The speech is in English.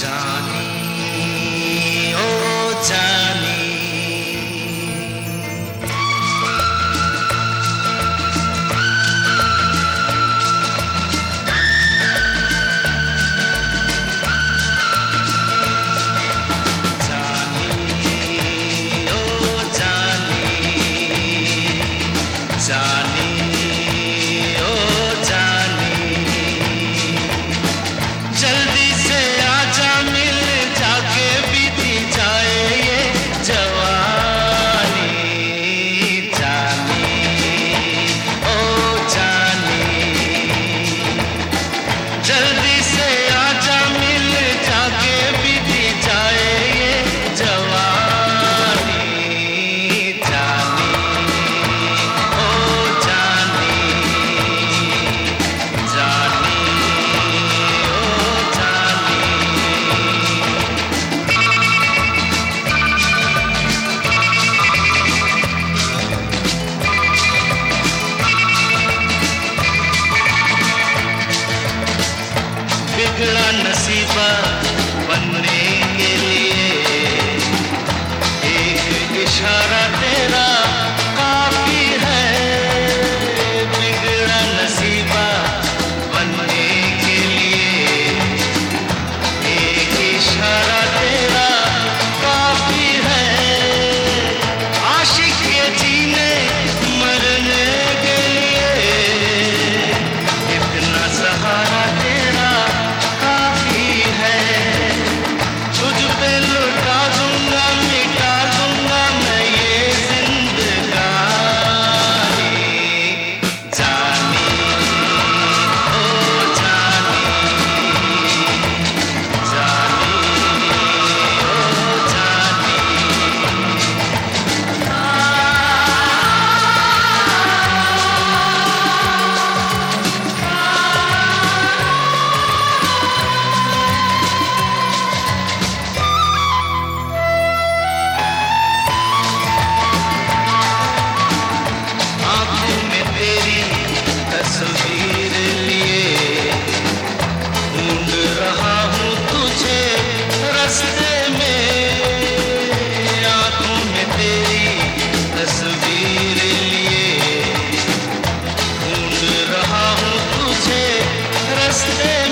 জানি Shiva yesterday.